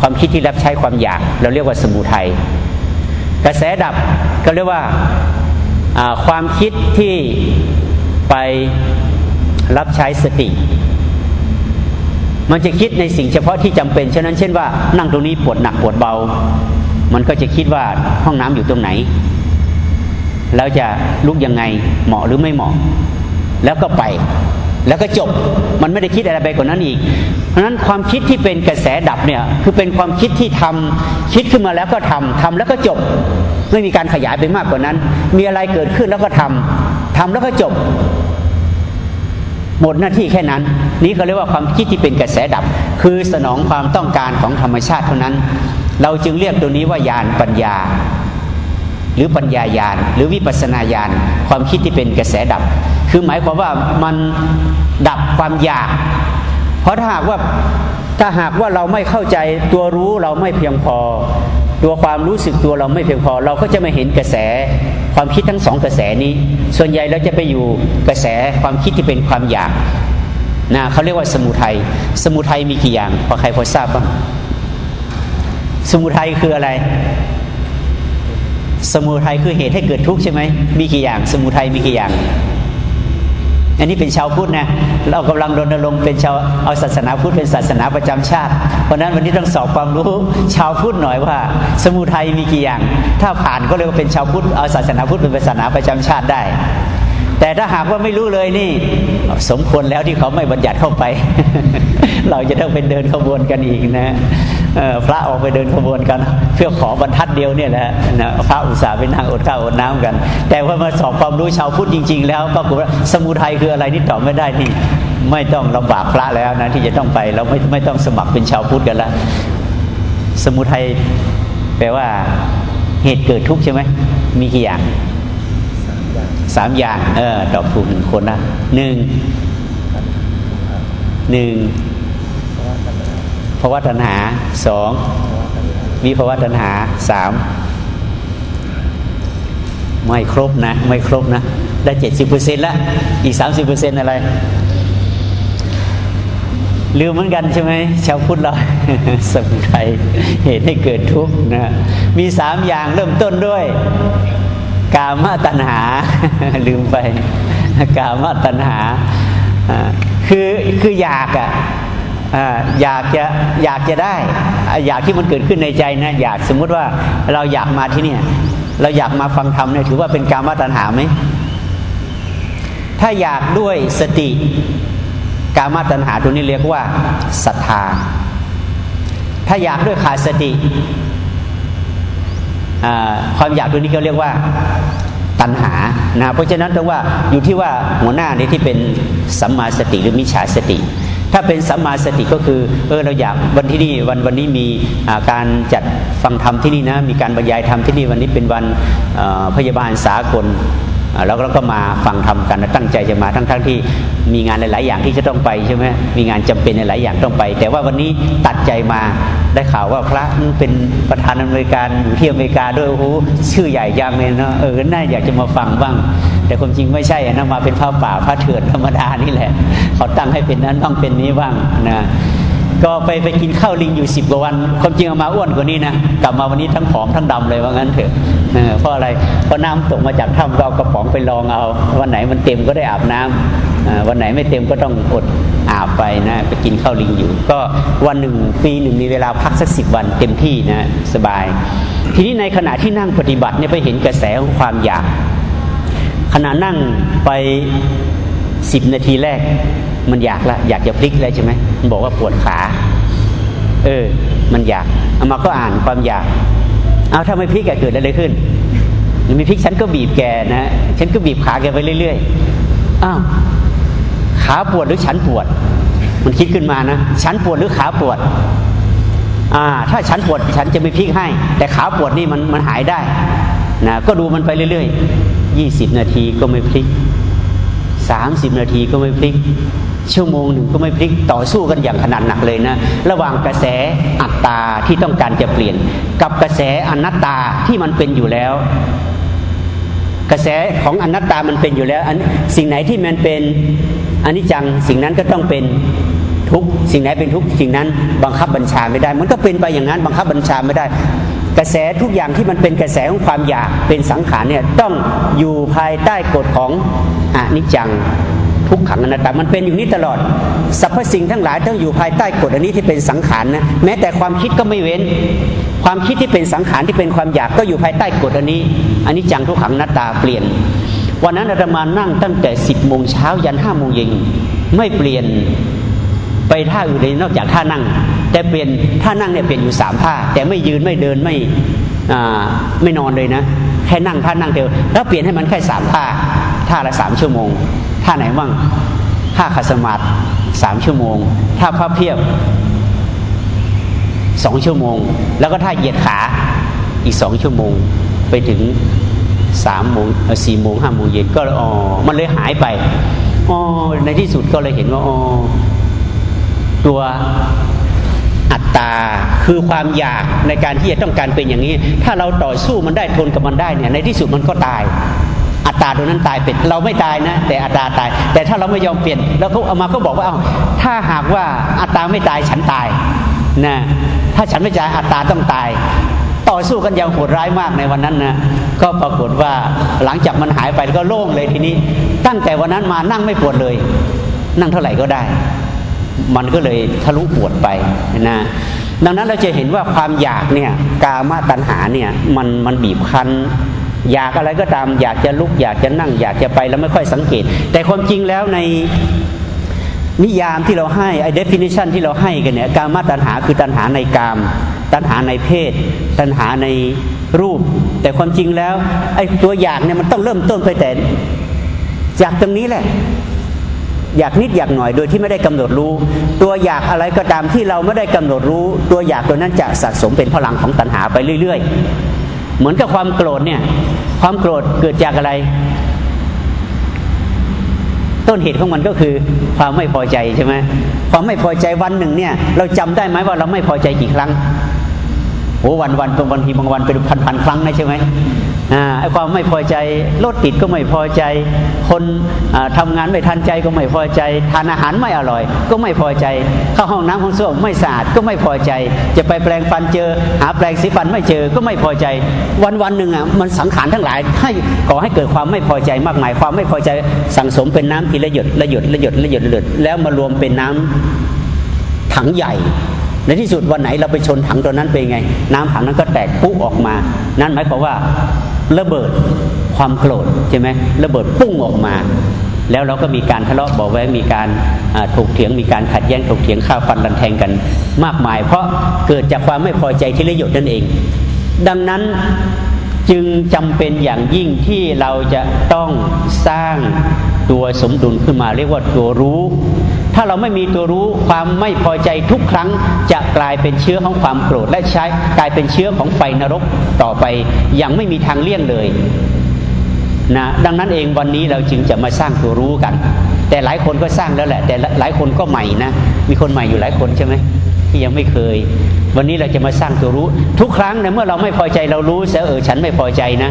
ความคิดที่รับใช้ความอยากเราเรียกว่าสมุทัยกระแสดับก็เรียกว่าความคิดที่ไปรับใช้สติ มันจะคิดในสิ่งเฉพาะที่จำเป็น ฉะนั้นเช่นว่านั่งตรงนี้ปวดหนักปวดเบา มันก็จะคิดว่าห้องน้ำอยู่ตรงไหน แล้วจะลุกยังไงเหมาะหรือไม่เหมาะ แล้วก็ไป แล้วก็จบ มันไม่ได้คิดอะไรไปกว่านั้นอีก เพราะฉะนั้นความคิดที่เป็นกระแสดับเนี่ยคือเป็นความคิดที่ทำคิดขึ้นมาแล้วก็ทำทำแล้วก็จบ ไม่มีการขยายไปมากกว่านั้น มีอะไรเกิดขึ้นแล้วก็ทำทำแล้วก็จบ หมดหน้าที่แค่นั้น นี้เขาเรียกว่าความคิดที่เป็นกระแสดับ คือสนองความต้องการของธรรมชาติเท่านั้น เราจึงเรียกตัวนี้ว่ายานปัญญา หรือปัญญายานหรือวิปัสนาญาณความคิดที่เป็นกระแสดับ คือหมายความว่ามันดับความอยาก เพราะถ้าหากว่าถ้าหากว่าเราไม่เข้าใจตัวรู้เราไม่เพียงพอ ตัวความรู้สึกตัวเราไม่เพียงพอ เราก็จะไม่เห็นกระแสความคิดทั้งสองกระแสนี้ ส่วนใหญ่เราจะไปอยู่กระแสความคิดที่เป็นความอยากนะเขาเรียกว่าสมุทัยสมุทัยมีกี่อย่างพอใครพอทราบบ้างสมุทัยคืออะไร สมุทัยคือเหตุให้เกิดทุกข์ใช่ไหมมีกี่อย่าง สมุทัยมีกี่อย่าง อันนี้เป็นชาวพุทธนะเรากำลังรณรงค์เป็นชาวเอาศาสนาพุทธเป็นศาสนาประจำชาติ เพราะนั้นวันนี้ต้องสอบความรู้ชาวพุทธหน่อยว่า สมุทัยมีกี่อย่าง ถ้าผ่านก็เรียกว่าเป็นชาวพุทธเอาศาสนาพุทธเป็นศาสนาประจำชาติได้ แต่ถ้าหากว่าไม่รู้เลยนี่ สมควรแล้วที่เขาไม่บัญญัติเข้าไป เราจะต้องเป็นเดินขบวนกันอีกนะพระออกไปเดินขบวนกัน เพื่อขอบรรทัดเดียวเนี่ยแหละนะพระอุตส่าห์ไปนั่งอดข้าวอดน้ำกัน แต่ว่ามาสอบความรู้ชาวพุทธจริง ๆ แล้วก็ว่าสมุทัยคืออะไรนี่ตอบไม่ได้นี่ไม่ต้องลำบากพระแล้วนะที่จะต้องไปเราไม่ไม่ต้องสมัครเป็นชาวพุทธกันแล้วสมุทัยแปลว่าเหตุเกิดทุกข์ใช่ไหมมีกี่อย่างสามอย่างเออตอบถูกหนึ่งคนนะหนึ่งหนึ่ง ภาวะตัณหาสองวิภาวะตัณหาสามไม่ครบนะ ไม่ครบนะ ได้เจ็ดสิบเปอร์เซ็นต์ละอีกสามสิบเปอร์เซ็นต์อะไร ลืมเหมือนกันใช่ไหมชาวพุทธเราสมุทัยเหตุให้เกิดทุกข์นะมีสามอย่างเริ่มต้นด้วย กามตัณหา ลืมไป กามตัณหาคือคืออยากอะ อยากจะอยากจะได้ อยากที่มันเกิดขึ้นในใจนะอยากสมมุติว่าเราอยากมาที่นี่เราอยากมาฟังธรรมเนี่ยถือว่าเป็นการมาตัญหาไหมถ้าอยากด้วยสติ การมาตัญหาตัวนี้เรียกว่าศรัทธา ถ้าอยากด้วยขาดสติความอยากตัวนี้เขาเรียกว่าตัณหานะเพราะฉะนั้นต้องว่าอยู่ที่ว่าหัวหน้านี้ที่เป็นสัมมาสติหรือมิจฉาสติ ถ้าเป็นสัมมาสติก็คือเออเราอยากวันที่นี่วันวันนี้มีการจัดฟังธรรมที่นี่นะมีการบรรยายธรรมที่นี่วันนี้เป็นวันพยาบาลสากล แล้วเราก็มาฟังธรรมกันตั้งใจจะมาทั้งๆทที่มีงานหลาย ๆ อย่างที่จะต้องไปใช่ไหมมีงานจำเป็นหลายอย่างต้องไป แต่ว่าวันนี้ตัดใจมาได้ข่าวว่าพระเป็นประธานอเมริการอยู่ที่อเมริกาด้วยโอ้โหชื่อใหญ่ยังเลยเนาะเออน่าอยากจะมาฟังบ้าง แต่ความจริงไม่ใช่นะมาเป็นพระป่าพระเถื่อนธรรมดานี่แหละเขาตั้งให้เป็นนั้นต้องเป็นนี้บ้างนะ ก็ไปไปกินข้าวลิงอยู่สิบกว่าวัน ความจริงเอามาอ้วนกว่านี้นะ กลับมาวันนี้ทั้งผอมทั้งดำเลยว่างั้นเถอะเพราะอะไร เพราะน้ำตกมาจากถ้ำก็เอากระป๋องไปลองเอา วันไหนมันเต็มก็ได้อาบน้ำวันไหนไม่เต็มก็ต้องอดอาบไปนะ ไปกินข้าวลิงอยู่ ก็วันหนึ่งปีหนึ่งมีเวลาพักสักสิบวันเต็มที่นะสบาย ทีนี้ในขณะที่นั่งปฏิบัติเนี่ยไปเห็นกระแสของความอยาก ขณะนั่งไปสิบนาทีแรก มันอยากละอยากจะพลิกเลยใช่ไหมมันบอกว่าปวดขา เออ มันอยากเอามาก็อ่านความอยาก เอาถ้าไม่พลิกแกเกิดอะไรขึ้นมีพลิกฉันก็บีบแกนะฉันก็บีบขาแกไปเรื่อยๆอ้าวขาปวดหรือฉันปวด มันคิดขึ้นมานะฉันปวดหรือขาปวดอ่าถ้าฉันปวดฉันจะไม่พลิกให้ แต่ขาปวดนี่มันมันหายได้นะก็ดูมันไปเรื่อยๆยี่สิบนาทีก็ไม่พลิก สามสิบนาทีก็ไม่พลิก ชั่วโมงหนึ่งก็ไม่พลิกต่อสู้กันอย่างขนาดหนักเลยนะ ระหว่างกระแสอัตตาที่ต้องการจะเปลี่ยน กับกระแสอนัตตาที่มันเป็นอยู่แล้ว กระแสของอนัตตามันเป็นอยู่แล้วอันสิ่งไหนที่มันเป็นอนิจจังสิ่งนั้นก็ต้องเป็นทุกสิ่งไหนเป็นทุกสิ่งนั้นบังคับบัญชาไม่ได้ มันก็เป็นไปอย่างนั้นบังคับบัญชาไม่ได้ กระแสทุกอย่างที่มันเป็นกระแสของความอยากเป็นสังขารเนี่ยต้องอยู่ภายใต้กฎของอนิจจังทุกขังอนัตตา มันเป็นอยู่นี้ตลอดสรรพสิ่งทั้งหลายต้องอยู่ภายใต้กฎอันนี้ที่เป็นสังขารนะแม้แต่ความคิดก็ไม่เว้น ความคิดที่เป็นสังขารที่เป็นความอยากก็อยู่ภายใต้กฎอันนี้อันนี้จังทุกขังนัตตาเปลี่ยน วันนั้นอาตมานั่งตั้งแต่สิบโมงเช้ายันห้าโมงเย็นไม่เปลี่ยนไปท่าอื่นเลยนอกจากท่านั่ง แต่เปลี่ยนท่านั่งเนี่ยเปลี่ยนอยู่สามท่า แต่ไม่ยืนไม่เดินไม่ไม่นอนเลยนะ แค่นั่งท่านั่งเดียวแล้วเปลี่ยนให้มันแค่สามท่าท่าละสามชั่วโมงท่าไหนบ้างท่าขัสมาธิสามชั่วโมงท่าพับเพียบสองชั่วโมง แล้วก็ท่าเหยียดขาอีกสองชั่วโมงไปถึงสามโมงสี่โมงห้าโมงเย็นก็อ๋อมันเลยหายไปอ๋อในที่สุดก็เลยเห็นว่าอ๋อตัว ตาคือความอยากในการที่จะต้องการเป็นอย่างนี้ ถ้าเราต่อสู้มันได้ทนกับมันได้เนี่ยในที่สุดมันก็ตาย อัตตาตัวนั้นตายเป็นเราไม่ตายนะ แต่อัตตาตาย แต่ถ้าเราไม่ยอมเปลี่ยนแล้วเขาเอามาก็บอกว่าเอาถ้าหากว่าอัตตาไม่ตายฉันตายนะถ้าฉันไม่ตายอัตตาต้องตาย ต่อสู้กันอย่างโหดร้ายมากในวันนั้นนะก็ปรากฏว่าหลังจากมันหายไปก็โล่งเลยทีนี้ ตั้งแต่วันนั้นมานั่งไม่ปวดเลย นั่งเท่าไหร่ก็ได้ มันก็เลยทะลุปวดไปนะดังนั้นเราจะเห็นว่าความอยากเนี่ยกามาตัณหาเนี่ยมันมันบีบคั้นอยากอะไรก็ตามอยากจะลุกอยากจะนั่ง อยากจะไปแล้วไม่ค่อยสังเกต แต่ความจริงแล้วในนิยามที่เราให้ไอ้ definition ที่เราให้กันเนี่ยกามาตัณหาคือตัณหาในกาม ตัณหาในเพศ ตัณหาในรูป แต่ความจริงแล้วไอ้ตัวอยากเนี่ยมันต้องเริ่มต้นไปแต่จากตรงนี้แหละ อยากนิดอยากหน่อยโดยที่ไม่ได้กำหนดรู้ ตัวอยากอะไรก็ตามที่เราไม่ได้กำหนดรู้ ตัวอยากตัวนั้นจะสะสมเป็นพลังของตัณหาไปเรื่อย ๆ เหมือนกับความโกรธเนี่ยความโกรธเกิดจากอะไร ต้นเหตุของมันก็คือความไม่พอใจใช่ไหมความไม่พอใจวันหนึ่งเนี่ยเราจำได้ไหมว่าเราไม่พอใจกี่ครั้ง โอ้วันวันตรงวันทีบางวันเป็นพันพันครั้งนะใช่ไหมอ่าไอความไม่พอใจรถติดก็ไม่พอใจ คนทำงานไม่ทันใจก็ไม่พอใจ ทานอาหารไม่อร่อย ก็ไม่พอใจ เข้าห้องน้ำห้องส้วมไม่สะอาดก็ไม่พอใจ จะไปแปลงฟันเจอ หาแปลงสีฟันไม่เจอก็ไม่พอใจ วันวันหนึ่งอะมันสังขารทั้งหลายให้ก่อให้เกิดความไม่พอใจมากมาย ความไม่พอใจสั่งสมเป็นน้ำทีละหยดละหยดละหยดละหยดละหยดแล้วมารวมเป็นน้ำถังใหญ่ ในที่สุดวันไหนเราไปชนถังตัวนั้นเป็นไง น้ำถังนั้นก็แตกปุ๊ออกมา นั่นหมายความว่าระเบิดความโกรธใช่ไหมระเบิดปุ้งออกมา แล้วเราก็มีการทะเลาะเบาแวงมีการถูกเถียงมีการขัดแย้งถูกเถียงข้าวฟันรันแทงกันมากมาย เพราะเกิดจากความไม่พอใจที่ละเอียดนั่นเอง ดังนั้นจึงจำเป็นอย่างยิ่งที่เราจะต้องสร้าง ตัวสมดุลขึ้นมาเรียกว่าตัวรู้ ถ้าเราไม่มีตัวรู้ความไม่พอใจทุกครั้ง จะกลายเป็นเชื้อของความโกรธและใช้กลายเป็นเชื้อของไฟนรกต่อไปอย่างไม่มีทางเลี่ยงเลยนะดังนั้นเองวันนี้เราจึงจะมาสร้างตัวรู้กัน แต่หลายคนก็สร้างแล้วแหละ แต่หลายคนก็ใหม่นะมีคนใหม่อยู่หลายคนใช่ไหมที่ยังไม่เคย วันนี้เราจะมาสร้างตัวรู้ ทุกครั้งในเมื่อเราไม่พอใจเรารู้เสียเออฉันไม่พอใจนะ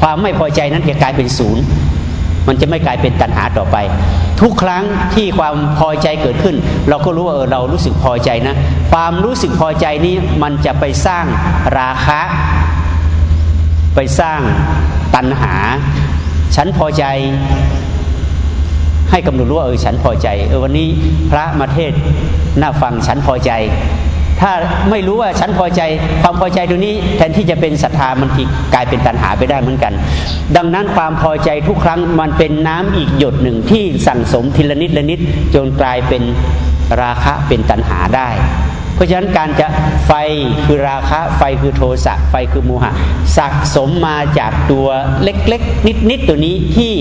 ความไม่พอใจนั้นจะกลายเป็นศูนย์ มันจะไม่กลายเป็นตัณหาต่อไป ทุกครั้งที่ความพอใจเกิดขึ้น เราก็รู้ว่าเออเรารู้สึกพอใจนะ ความรู้สึกพอใจนี้มันจะไปสร้างราคะ ไปสร้างตัณหา ฉันพอใจให้กำหนดรู้ว่าเออฉันพอใจเออวันนี้พระมาเทศน่าฟังฉันพอใจ ถ้าไม่รู้ว่าฉันพอใจความพอใจตรงนี้ แทนที่จะเป็นศรัทธามันกลายเป็นตัณหาไปได้เหมือนกัน ดังนั้นความพอใจทุกครั้งมันเป็นน้ำอีกหยดหนึ่งที่สั่งสมทีละนิดละนิดจนกลายเป็นราคะเป็นตัณหาได้ เพราะฉะนั้นการจะไฟคือราคะ ไฟคือโทสะไฟคือโมหะสะสมมาจากตัวเล็กๆ นิดๆตัวนี้ที่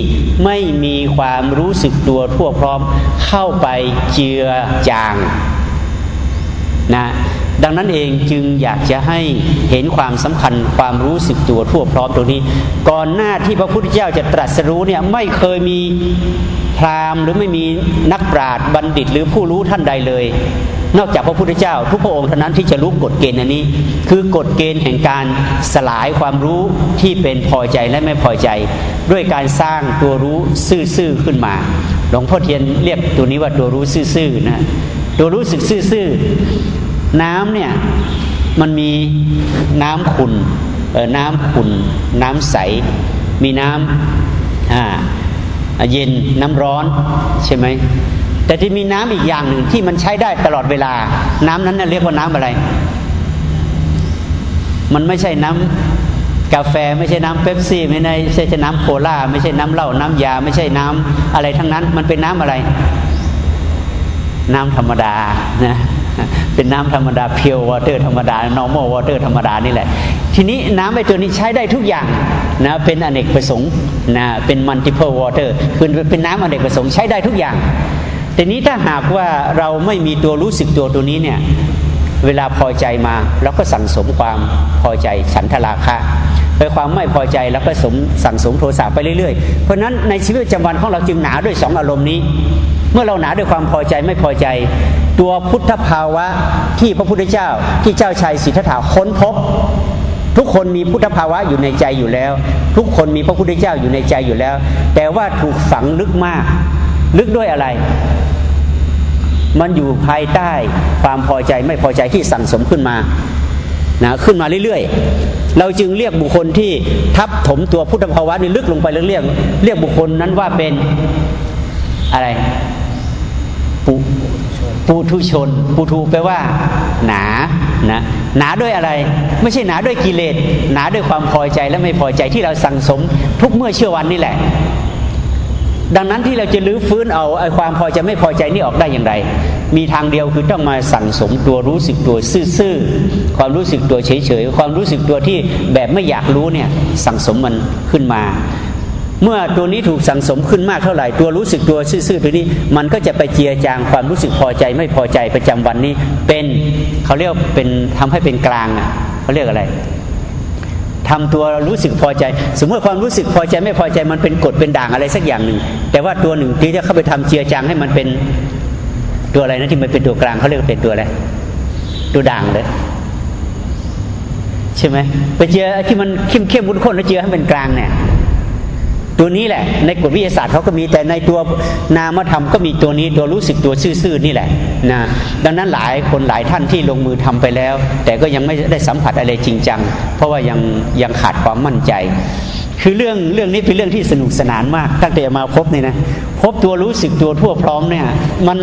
ไม่มีความรู้สึกตัวทั่วพร้อมเข้าไปเจือจาง นะดังนั้นเองจึงอยากจะให้เห็นความสำคัญความรู้สึกตัวทั่วพร้อมตรงนี้ ก่อนหน้าที่พระพุทธเจ้าจะตรัสรู้เนี่ยไม่เคยมีพราหมณ์หรือไม่มีนักปราชญ์บัณฑิตหรือผู้รู้ท่านใดเลย นอกจากพระพุทธเจ้า ทุกพระองค์เท่านั้นที่จะรู้กฎเกณฑ์อันนี้ คือกฎเกณฑ์แห่งการสลายความรู้ที่เป็นพอใจและไม่พอใจ ด้วยการสร้างตัวรู้ซื่อๆขึ้นมา หลวงพ่อเทียนเรียกตัวนี้ว่าตัวรู้ซื่อๆนะ ตัวรู้สึกซื่อๆน้ำเนี่ยมันมีน้ำขุ่นน้ำขุ่นน้ำใส มีน้ำเย็นน้ำร้อนใช่ไหมแต่ที่มีน้ำอีกอย่างหนึ่งที่มันใช้ได้ตลอดเวลา น้ำนั้นเรียกว่าน้ำอะไร มันไม่ใช่น้ำกาแฟไม่ใช่น้ำเป๊ปซี่ ไม่ใช่น้ำโคลาไม่ใช่น้ำเหล้าน้ำยา ไม่ใช่น้ำอะไรทั้งนั้น มันเป็นน้ำอะไร น้ำธรรมดานะเป็นน้ำธรรมดาเพียววอเตอร์ธรรมดา normal water ธรรมดานี่แหละ ทีนี้น้ำไอตัวนี้ใช้ได้ทุกอย่างนะเป็นอเนกประสงค์นะเป็น multiple water คือเป็นน้ำอเนกประสงค์ใช้ได้ทุกอย่างแต่นี้ถ้าหากว่าเราไม่มีตัวรู้สึกตัวตัวนี้เนี่ยเวลาพอใจมาเราก็สั่งสมความพอใจฉันทราคะ ไปความไม่พอใจแล้วก็สมสั่งสมโทสะไปเรื่อยๆ เพราะนั้นในชีวิตประจำวันของเราจึงหนาด้วยสองอารมณ์นี้ เมื่อเราหนาด้วยความพอใจไม่พอใจ ตัวพุทธภาวะที่พระพุทธเจ้าที่เจ้าชายสิทธัตถะค้นพบ ทุกคนมีพุทธภาวะอยู่ในใจอยู่แล้ว ทุกคนมีพระพุทธเจ้าอยู่ในใจอยู่แล้ว แต่ว่าถูกฝังลึกมาก ลึกด้วยอะไรมันอยู่ภายใต้ความพอใจไม่พอใจที่สั่งสมขึ้นมา นะขึ้นมาเรื่อยๆ เราจึงเรียกบุคคลที่ทับถมตัวพุทธภาวะนี่ลึกลงไปเรื่อยๆเรียกบุคคลนั้นว่าเป็นอะไรปุปุถุชนปุถุแปลว่า หนานะหนาด้วยอะไร ไม่ใช่หนาด้วยกิเลสหนาด้วยความพอใจและไม่พอใจที่เราสั่งสมทุกเมื่อเชื่อวันนี่แหละ ดังนั้นที่เราจะลื้อฟื้นเอาไอ้ความพอใจไม่พอใจนี่ออกได้อย่างไร มีทางเดียวคือต้องมาสั่งสมตัวรู้สึกตัวซื่อๆความรู้สึกตัวเฉยๆความรู้สึกตัวที่แบบไม่อยากรู้เนี่ยสั่งสมมันขึ้นมา เมื่อตัวนี้ถูกสั่งสมขึ้นมากเท่าไหร่ ตัวรู้สึกตัวซื่อๆตัวนี้ มันก็จะไปเจียจางความรู้สึกพอใจไม่พอใจประจำวันนี้ เป็นเขาเรียกเป็นทำให้เป็นกลางอะเขาเรียกอะไรทำตัวรู้สึกพอใจ สมมติความรู้สึกพอใจไม่พอใจมันเป็นกฎเป็นด่างอะไรสักอย่างหนึ่ง แต่ว่าตัวหนึ่งที่จะเข้าไปทำเจียจางให้มันเป็น ตัวอะไรนะที่มันเป็นตัวกลางเขาเรียกเป็นตัวอะไรตัวด่างเลยใช่ไหมไปเจอที่มันเข้มเข้มมุนข้นแล้วเจอให้เป็นกลางเนี่ย ตัวนี้แหละ ในกฎวิทยาศาสตร์เขาก็มีแต่ในตัวนามธรรมก็มีตัวนี้ตัวรู้สึกตัวซื่อๆนี่แหละนะดังนั้นหลายคนหลายท่านที่ลงมือทำไปแล้ว แต่ก็ยังไม่ได้สัมผัสอะไรจริงจัง เพราะว่ายังยังขาดความมั่นใจ คือเรื่องเรื่องนี้เป็นเรื่องที่สนุกสนานมากตั้งแต่มาพบนี่นะพบ ตัวรู้สึกตัวทั่วพร้อมเนี่ย มัน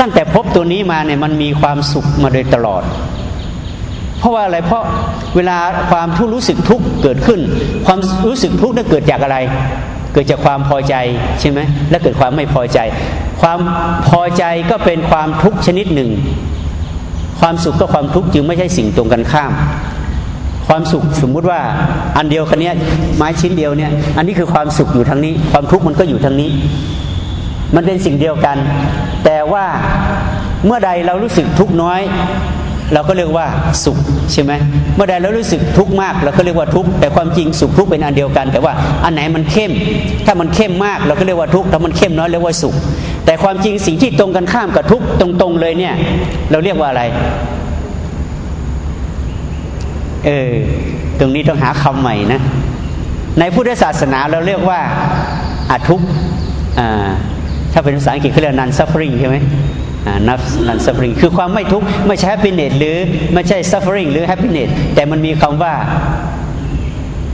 ตั้งแต่พบตัวนี้มาเนี่ยมันมีความสุขมาโดยตลอด เพราะว่าอะไรเพราะเวลาความทุกข์รู้สึกทุกข์เกิดขึ้น ความรู้สึกทุกข์นั้นเกิดจากอะไร เกิดจากความพอใจใช่ไหมและเกิดความไม่พอใจ ความพอใจก็เป็นความทุกข์ชนิดหนึ่ง ความสุขก็ความทุกข์จึงไม่ใช่สิ่งตรงกันข้ามความสุขสมมุติว่าอันเดียวคันนี้ไม้ชิ้นเดียวเนี่ยอันนี้คือความสุขอยู่ทางนี้ ความทุกข์มันก็อยู่ทางนี้ มันเป็นสิ่งเดียวกัน แต่ว่าเมื่อใดเรารู้สึกทุกน้อย เราก็เรียกว่าสุขใช่ไหมเมื่อใดเรารู้สึกทุกข์มาก เราก็เรียกว่าทุกข์แต่ความจริงสุขทุกข์เป็นอันเดียวกัน แต่ว่าอันไหนมันเข้ม ถ้ามันเข้มมาก เราก็เรียกว่าทุกข์ถ้ามันเข้มน้อยเรียกว่าสุข แต่ความจริงสิ่งที่ตรงกันข้ามกับทุกข์ตรงๆเลยเนี่ย เราเรียกว่าอะไร เออตรงนี้ต้องหาคำใหม่นะในพุทธศาสนาเราเรียกว่าอาทุกข์ ถ้าเป็นภาษาอังกฤษเขาเรียกนันซัฟฟริงใช่ไหมนับ non-suffering คือความไม่ทุกข์ไม่ใช่ happiness หรือไม่ใช่ suffering หรือ happiness แต่มันมีคำว่า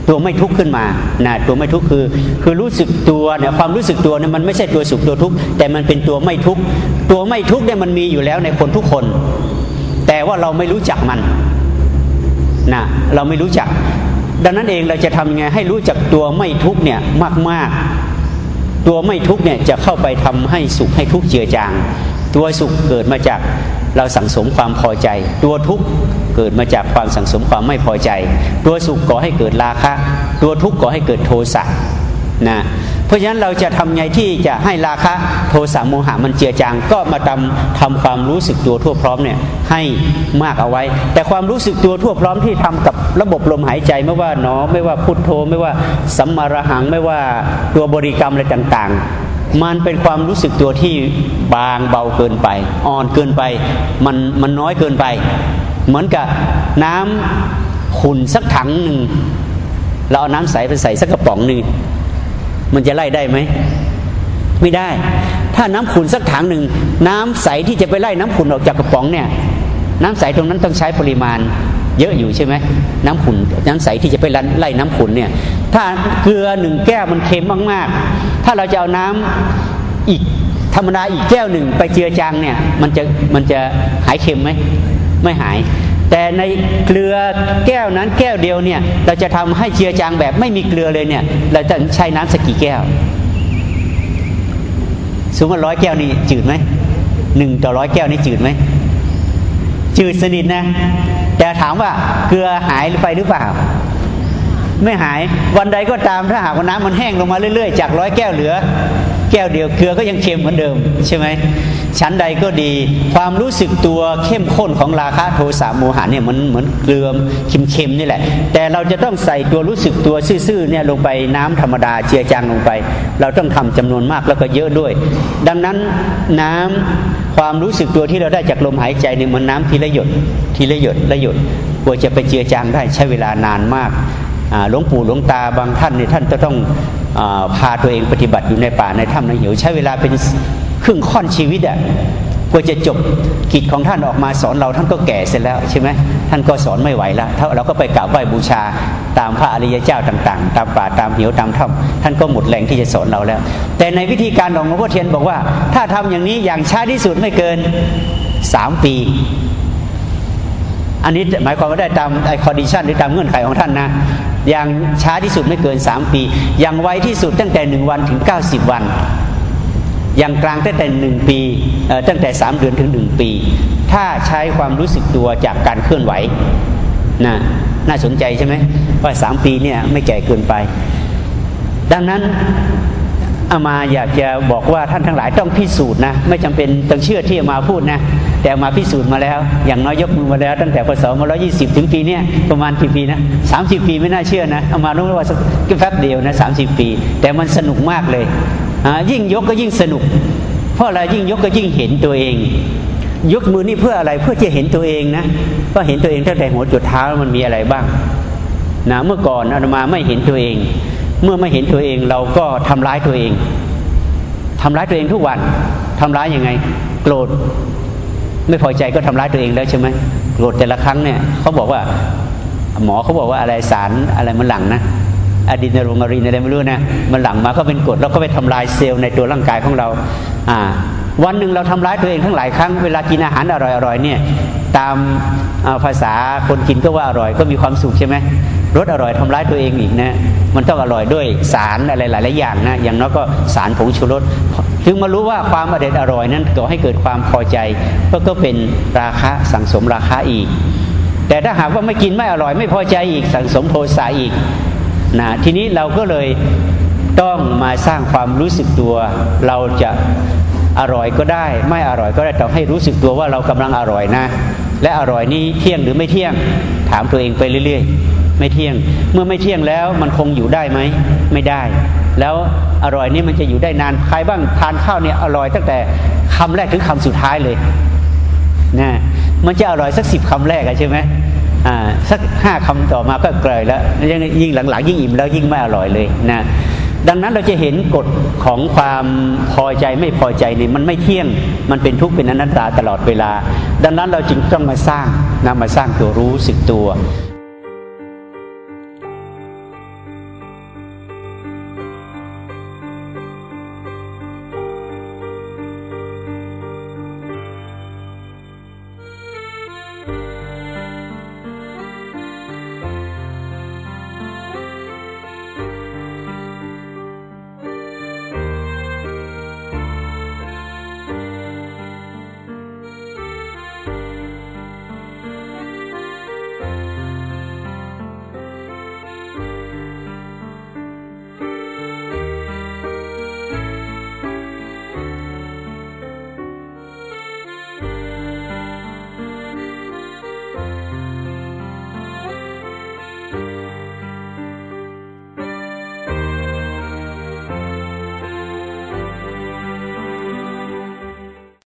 ตัวไม่ทุกข์ขึ้นมานะตัวไม่ทุกข์คือ คือรู้สึกตัวเนี่ยความรู้สึกตัวเนี่ยมันไม่ใช่ตัวสุขตัวทุกข์แต่มันเป็นตัวไม่ทุกข์ตัวไม่ทุกข์เนี่ยมันมีอยู่แล้วในคนทุกคน แต่ว่าเราไม่รู้จักมันนะเราไม่รู้จัก ดังนั้นเองเราจะทำยังไงให้รู้จักตัวไม่ทุกข์เนี่ยมากๆ ตัวไม่ทุกเนี่ยจะเข้าไปทำให้สุขให้ทุกเจือจาง ตัวสุขเกิดมาจากเราสังสมความพอใจ ตัวทุกข์เกิดมาจากความสังสมความไม่พอใจ ตัวสุขก่อให้เกิดราคะ ตัวทุกข์ก่อให้เกิดโทสะนะ เพราะฉะนั้นเราจะทำไงที่จะให้ราคะโทสะโมหะมันเจือจางก็มาทำทำความรู้สึกตัวทั่วพร้อมเนี่ยให้มากเอาไว้ แต่ความรู้สึกตัวทั่วพร้อมที่ทำกับระบบลมหายใจไม่ว่าหนอไม่ว่าพุทโธ ไม่ว่าสัมมาระหังไม่ว่าตัวบริกรรมอะไรต่างๆ มันเป็นความรู้สึกตัวที่บางเบาเกินไปอ่อนเกินไปมันมันน้อยเกินไป เหมือนกับน้ำขุ่นสักถังหนึ่งเราเอาน้ำใสไปใส่สักกระป๋องหนึ่ง มันจะไล่ได้ไหมไม่ได้ ถ้าน้ำขุ่นสักถังหนึ่งน้ำใสที่จะไปไล่น้ำขุ่นออกจากกระป๋องเนี่ยน้ำใสตรงนั้นต้องใช้ปริมาณ เยอะอยู่ใช่ไหมน้ำขุ่นน้ำใสที่จะไปไล่น้ำขุ่นเนี่ยถ้าเกลือหนึ่งแก้วมันเค็มมากๆ ถ้าเราจะเอาน้ำอีกธรรมดาอีกแก้วหนึ่งไปเจือจางเนี่ยมันจะมันจะหายเค็มไหมไม่หาย แต่ในเกลือแก้วนั้นแก้วเดียวเนี่ยเราจะทำให้เจือจางแบบไม่มีเกลือเลยเนี่ย เราจะใช้น้ำสักกี่แก้วสมมติร้อยแก้วนี่จืดไหมหนึ่งต่อร้อยแก้วนี่จืดไหมจืดสนิทนะ แต่ถามว่าเกลือหายไปหรือเปล่า ไม่หายวันใดก็ตามถ้าหากว่าน้ำมันแห้งลงมาเรื่อยๆ จากร้อยแก้วเหลือ แก้วเดียวเกลือก็ยังเค็มเหมือนเดิมใช่ไหม ชั้นใดก็ดี ความรู้สึกตัวเข้มข้นของราคะโทสะโมหะเนี่ยมันเหมือนเกลือมเค็มๆนี่แหละ แต่เราจะต้องใส่ตัวรู้สึกตัวซื่อๆเนี่ยลงไปน้ำธรรมดาเจียจางลงไป เราต้องทำจำนวนมากแล้วก็เยอะด้วย ดังนั้นน้ำความรู้สึกตัวที่เราได้จากลมหายใจเนี่ยมันน้ำทีละหยดทีละหยดละหยดกว่าจะไปเจือจางได้ใช้เวลานานมากหลวงปู่หลวงตาบางท่านเนี่ยท่านจะต้องอพาตัวเองปฏิบัติอยู่ในป่าในถ้ำในเหวใช้เวลาเป็น ครึ่งค่อนชีวิตอะกว่าจะจบกิจของท่านออกมาสอนเราท่านก็แก่เสร็จแล้วใช่ไหมท่านก็สอนไม่ไหวแล้วเราก็ไปกราบไหว้บูชาตามพระอริยเจ้าต่าง ๆ ตามป่าตามเหวตามถ้ำท่านก็หมดแรงที่จะสอนเราแล้ว แต่ในวิธีการของหลวงพ่อเทียนบอกว่า ถ้าทำอย่างนี้อย่างช้าที่สุดไม่เกินสามปี อันนี้หมายความว่าได้ตามไอ condition หรือตามเงื่อนไขของท่านนะอย่างช้าที่สุดไม่เกิน 3 ปี อย่างไวที่สุดตั้งแต่ 1 วันถึง 90 วัน อย่างกลางตั้งแต่หนึ่งปีตั้งแต่3เดือนถึง1ปี ถ้าใช้ความรู้สึกตัวจากการเคลื่อนไหวนะน่าสนใจใช่ไหมว่า3ปีเนี่ยไม่แก่เกินไป ดังนั้น อามาอยากจะบอกว่าท่านทั้งหลายต้องพิสูจน์นะไม่จำเป็นต้องเชื่อที่อามาพูดนะแต่มาพิสูจน์มาแล้ว อย่างน้อยยกมือมาแล้ว ตั้งแต่พศมาร้อยี่สิบถึงปีนี้ประมาณกี่ปีนะสามสิบปีไม่น่าเชื่อนะอามารู้ว่าสักแป๊บเดียวนะสามสิบปี แต่มันสนุกมากเลยยิ่งยกก็ยิ่งสนุก เพราะอะไรยิ่งยกก็ยิ่งเห็นตัวเองยกมือนี่เพื่ออะไรเพื่อจะเห็นตัวเองนะก็เห็นตัวเองตั้งแต่หัวจุดเท้ามันมีอะไรบ้างนะเมื่อก่อนอาตมาไม่เห็นตัวเอง เมื่อไม่เห็นตัวเองเราก็ทำร้ายตัวเองทำร้ายตัวเองทุกวันทำร้ายยังไง โกรธ ไม่พอใจก็ทำร้ายตัวเองแล้วใช่ไหมโกรธแต่ละครั้งเนี่ยเขาบอกว่า หมอเขาบอกว่าอะไรสารอะไรมันหลังนะอะดรีนาลรีนอะไรไม่รู้นะมันหลังมาก็เป็นกรดแล้วก็ไปทำลายเซลล์ในตัวร่างกายของเรา อ่า วันหนึ่งเราทำร้ายตัวเองทั้งหลายครั้งเวลากินอาหารอร่อยๆเนี่ย ตามภาษาคนกินก็ว่าอร่อยก็มีความสุขใช่ไหม รสอร่อยทำร้ายตัวเองอีกนะมันต้องอร่อยด้วยสารอะไรหลายๆอย่างนะอย่างน้อยก็สารผงชูรสถึงมารู้ว่าความอร่อยอร่อยนั้นก่อให้เกิดความพอใจ ก็ก็เป็นราคะสังสมราคาอีก แต่ถ้าหากว่าไม่กินไม่อร่อยไม่พอใจอีกสังสมโทสะอีกนะทีนี้เราก็เลยต้องมาสร้างความรู้สึกตัว เราจะ อร่อยก็ได้ ไม่อร่อยก็ได้ต้องให้รู้สึกตัวว่าเรากำลังอร่อยนะ และอร่อยนี้เที่ยงหรือไม่เที่ยง ถามตัวเองไปเรื่อย ๆ ไม่เที่ยง เมื่อไม่เที่ยงแล้วมันคงอยู่ได้ไหมไม่ได้ แล้วอร่อยนี่มันจะอยู่ได้นานใครบ้างทานข้าวเนี่ยอร่อยตั้งแต่คำแรกถึงคำสุดท้ายเลยนะมันจะอร่อยสักสิบคำแรกใช่ไหมอ่าสักห้าคำต่อมาก็เกลยแล้วยิ่งหลังๆ ยิ่งอิ่มแล้วยิ่งไม่อร่อยเลยนะ ดังนั้นเราจะเห็นกฎของความพอใจไม่พอใจนี่มันไม่เที่ยง มันเป็นทุกข์เป็นอนัตตาตลอดเวลา ดังนั้นเราจึงต้องมาสร้างนำมาสร้างตัวรู้สึกตัว